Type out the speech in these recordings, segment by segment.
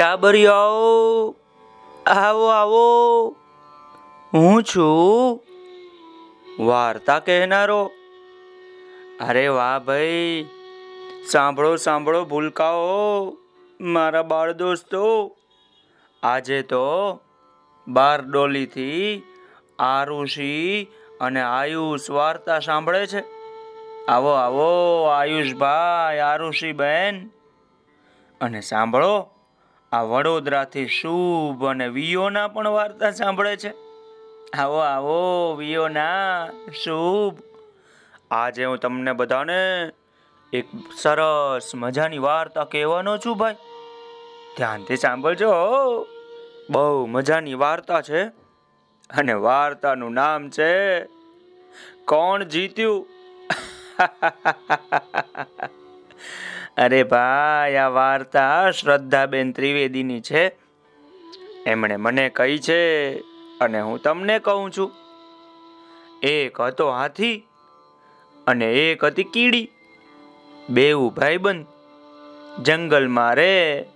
ટાબરિયાઓ આવો આવો, હું છું. વાર્તા કહેનારો. અરે વાહ ભાઈ, સાંભળો સાંભળો ભૂલકાઓ, મારા બાળ દોસ્તો. આજે તો બારડોલીથી આરુષિ અને આયુષ વાર્તા સાંભળે છે. આવો આવો, આયુષભાઈ આરુષિ બેન અને સાંભળો આ વડોદરાથી શુભ અને વિયોના પણ વાર્તા સાંભળે છે. આવો આવો, વિયોના, શુભ. આજે હું તમને બધાને એક સરસ મજાની વાર્તા કહેવાનો છું ભાઈ. ધ્યાનથી સાંભળજો બહુ મજાની વાર્તા છે અને વાર્તાનું નામ છે કોણ જીત્યું? અરે ભાઈ, આ વાર્તા શ્રદ્ધાબેન ત્રિવેદીની છે. એમણે મને કહી છે અને હું તમને કહું છું. એક હતો હાથી અને એક હતી કીડી. બેઉ ભાઈબંધ, જંગલમાં રે,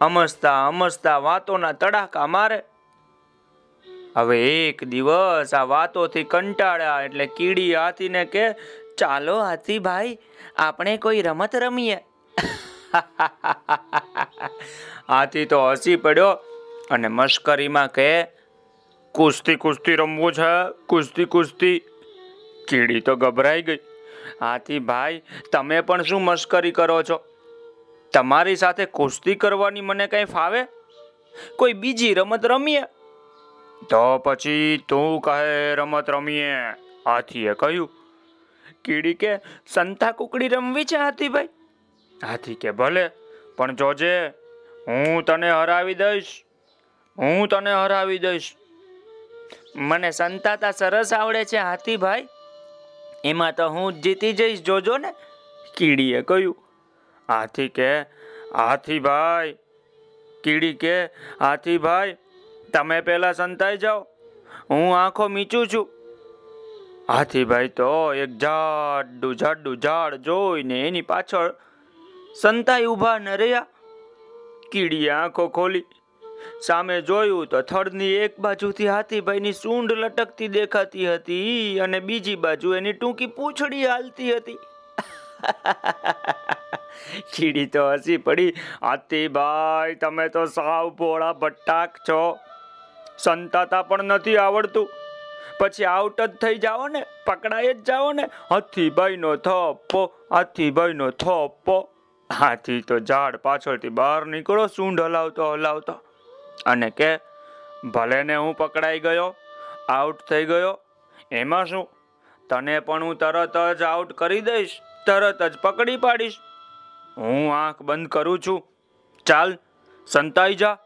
અમસ્તા અમસ્તા વાતોના તડાકા મારે. હવે એક દિવસ આ વાતોથી કંટાળ્યા એટલે કીડી હાથીને કે, ચાલો હાથી ભાઈ, આપણે કોઈ રમત રમીએ. હાથી તો હસી પડ્યો અને મશ્કરીમાં કહે, કુસ્તી કુસ્તી રમવું છે, કુસ્તી કુસ્તી. કીડી તો ગભરાઈ ગઈ. હાથી ભાઈ, તમે પણ શું મશ્કરી કરો છો? તમારી સાથે કુસ્તી કરવાની મને કઈ ફાવે? કોઈ બીજી રમત રમીએ? તો પછી તું કહે રમત રમીએ, હાથીએ કહ્યું. કીડી કે, સંતા કુકડી રમવી છે હાથીભાઈ હાથી કે ભલે, પણ જોજે, હું તને હરાવી દઈશ. હું તને હરાવી દઈશ. મને સંતાતા સરસ આવડે છે હાથીભાઈ એમાં તો હું જીતી જઈશ, જોજો ને. કીડીએ કહ્યું. હાથી કે હાથીભાઈ કીડી કે હાથીભાઈ તમે પેલા સંતાઈ જાઓ. હું આંખો મીચું છું. હાથીભાઈ તો એક જાડું જાડું ઝાડ જોઈને એની પાછળ સંતાઈ ઊભા ન રહ્યા. કીડીએ આંખો ખોલી. સામે જોયું તો થડની એક બાજુથી હાથીભાઈની સૂંઢ લટકતી દેખાતી હતી અને બીજી બાજુ એની ટૂંકી પૂંછડી હાલતી હતી. કીડી તો હસી પડી. હાથીભાઈ, તમે તો સાવ ભોળા ભટ્ટાક છો. સંતાતા પણ નથી આવડતું. પછી આઉટ જ થઈ જાઓ ને પકડાય જ જાઓ ને હાથીભાઈ નો થપ્પો હાથીભાઈ નો થપ્પો. હાથી તો ઝાડ પાછળથી બહાર નીકળો, સૂંઢ હલાવતો હલાવતો. અને કે ભલે ને હું પકડાઈ ગયો આઉટ થઈ ગયો. એમાં શું? તને પણ હું તરત જ આઉટ કરી દઈશ, તરત જ પકડી પાડીશ. હું આંખ બંધ કરું છું. ચાલ, સંતાઈ જા.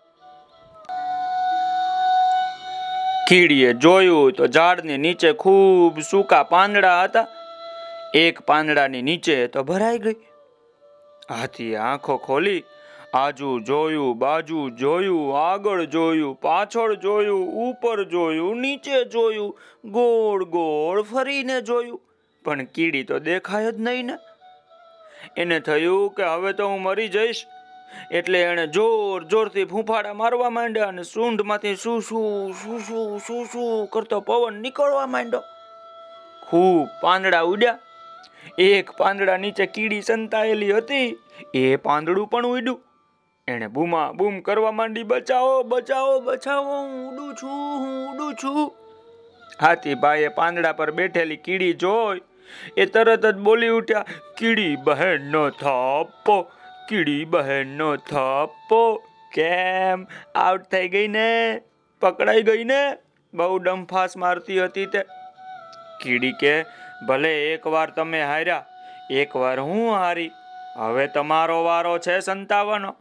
કીડીએ જોયું તો ઝાડની નીચે ખૂબ સૂકા પાંદડા હતા. એક પાંદડાની નીચે તો ભરાઈ ગઈ. હાથીએ આંખો ખોલી, આજુ જોયું, બાજુ જોયું, આગળ જોયું, પાછળ જોયું, ઉપર જોયું, નીચે જોયું, ગોળ ગોળ ફરીને જોયું. પણ કીડી તો દેખાય જ નહીં ને. એને થયું કે હવે તો હું મરી જઈશ. એટલે એણે જોર જોરથી ફૂંફાડા મારવા માંડ્યા અને સૂંઢમાંથી શું શું શું શું શું શું કરતો પવન નીકળવા માંડ્યો. ખૂબ પાંદડા ઉડ્યા. એક પાંદડા નીચે કીડી સંતાયેલી હતી, એ પાંદડું પણ ઉડ્યું. એણે બૂમા બૂમ કરવા માંડી, બચાવો બચાવો બચાવો, હું ઉડું છું, હું ઉડું છું. હાથીભાઈએ પાંદડા પર બેઠેલી કીડી જોઈ, એ તરત જ બોલી ઉઠ્યા, કીડી બહેનનો થપ્પો કીડી બહેનનો થપ્પો કેમ? આઉટ થઈ ગઈ ને? પકડાઈ ગઈ ને? બહુ ડમફાસ મારતી હતી તે. કીડી કે ભલે એકવાર તમે હાર્યા, એકવાર હું હારી. હવે તમારો વારો છે સંતાવવાનો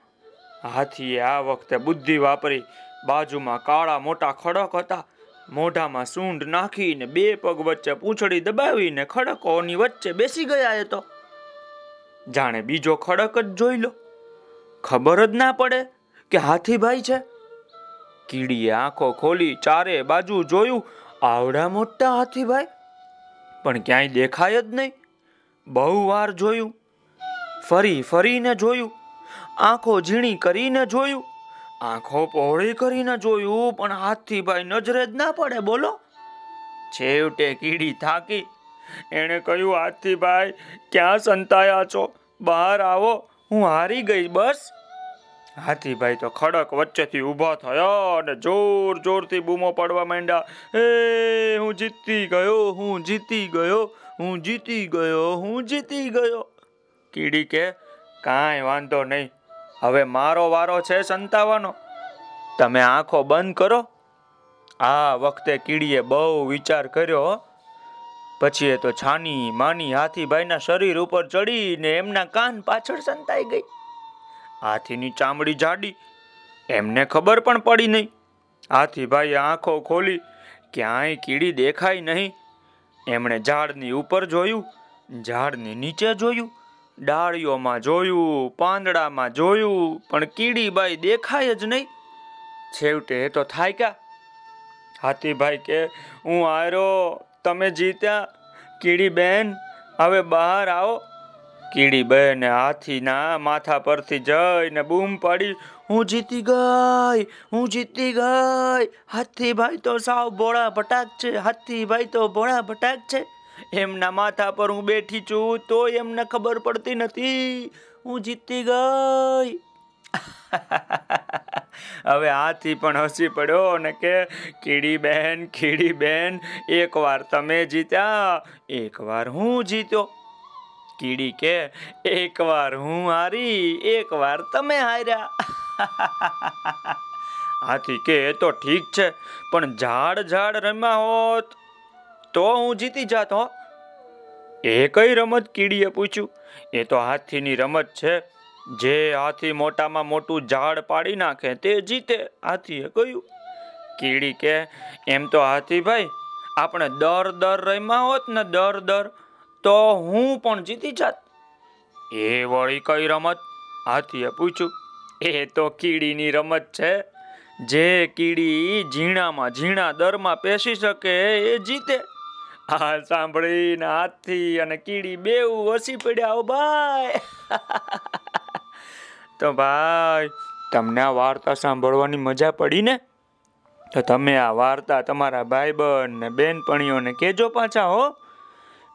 હાથીએ આ વખતે બુદ્ધિ વાપરી. બાજુમાં કાળા મોટા ખડક હતા. મોઢામાં સૂંઢ નાખીને બે પગ વચ્ચે પૂંછડી દબાવીને ખડકોની વચ્ચે બેસી ગયા એ તો. જાણે બીજો ખડક જ જોઈ લો. ખબર જ ના પડે કે હાથીભાઈ છે. કીડીએ આંખો ખોલી ચારે બાજુ જોયું. આવડા મોટા હાથીભાઈ. પણ ક્યાંય દેખાય જ નહીં. બહુ વાર જોયું. ફરી ફરીને જોયું. આંખો ઝીણી કરીને જોયું. આંખો પહોળી કરીને જોયું, પણ હાથથી ભાઈ નજરે જ ના પડે, બોલો. છેવટે કીડી થાકી. એણે કહ્યું હાથીભાઈ ક્યાં સંતાયા છો? બહાર આવો. હું હારી ગઈ, બસ. હાથીભાઈ તો ખડક વચ્ચેથી ઊભા થયા અને જોર જોરથી બૂમો પાડવા માંડ્યા. એ, હું જીતી ગયો, હું જીતી ગયો, હું જીતી ગયો, હું જીતી ગયો. કીડી કે, કાંઈ વાંધો નહીં, હવે મારો વારો છે સંતાવાનો. તમે આંખો બંધ કરો. આ વખતે કીડીએ બહુ વિચાર કર્યો. પછી એ તો છાની માની હાથીભાઈના શરીર ઉપર ચડીને એમના કાન પાછળ સંતાઈ ગઈ. હાથીની ચામડી જાડી. એમને ખબર પણ પડી નહીં. હાથીભાઈએ આંખો ખોલી, ક્યાંય કીડી દેખાય નહીં. એમણે ઝાડની ઉપર જોયું, ઝાડની નીચે જોયું, ડાળીઓમાં જોયું, પાંદડામાં જોયું, પણ કીડીબાઈ દેખાય જ નહીં. છેવટે એ તો થાય ક્યાં? હાથીભાઈ કે, હું આર્યો તમે જીત્યા. કીડી બેન, હવે બહાર આવો. કીડી બેને હાથીના માથા પરથી જઈને બૂમ પાડી, હું જીતી ગઈ, હું જીતી ગઈ. હાથીભાઈ તો સાવ ભોળા ભટાક છે, હાથીભાઈ તો ભોળા ભટાક છે. એમના માથા પર હું બેઠી છું, તોય એમને ખબર પડતી નથી. હું જીતી ગઈ. હવે હાથી પણ હસી પડ્યો અને કે, કીડી બેન કીડી બેન એકવાર તમે જીત્યા એકવાર હું જીત્યો. કીડી કે, એકવાર હું હારી, એકવાર તમે હાર્યા. હાથી કે, એ તો ઠીક છે, પણ ઝાડ ઝાડ રમ્યા હોત તો હું જીતી જાત હો. એ કઈ રમત? કીડીએ પૂછ્યું. એ તો હાથીની રમત છે, જે હાથી મોટામાં મોટું ઝાડ પાડી નાખે તે જીતે, હાથીએ કહ્યું. કીડી કે, એમ તો હાથીભાઈ આપણે દર દર રમ્યા હોત ને દર દર તો હું પણ જીતી જાત. એ વળી કઈ રમત? હાથીએ પૂછ્યું. એ તો કીડીની રમત છે. જે કીડી ઝીણામાં ઝીણા દરમાં પેસી શકે એ જીતે. આ સાંભળીને હાથી અને કીડી બેઉ હસી પડ્યા ભાઈ! તો ભાઈ, તમને આ વાર્તા સાંભળવાની મજા પડી ને? તો તમે આ વાર્તા તમારા ભાઈબંધ ને બેનપણીઓને કહેજો પાછા, હો.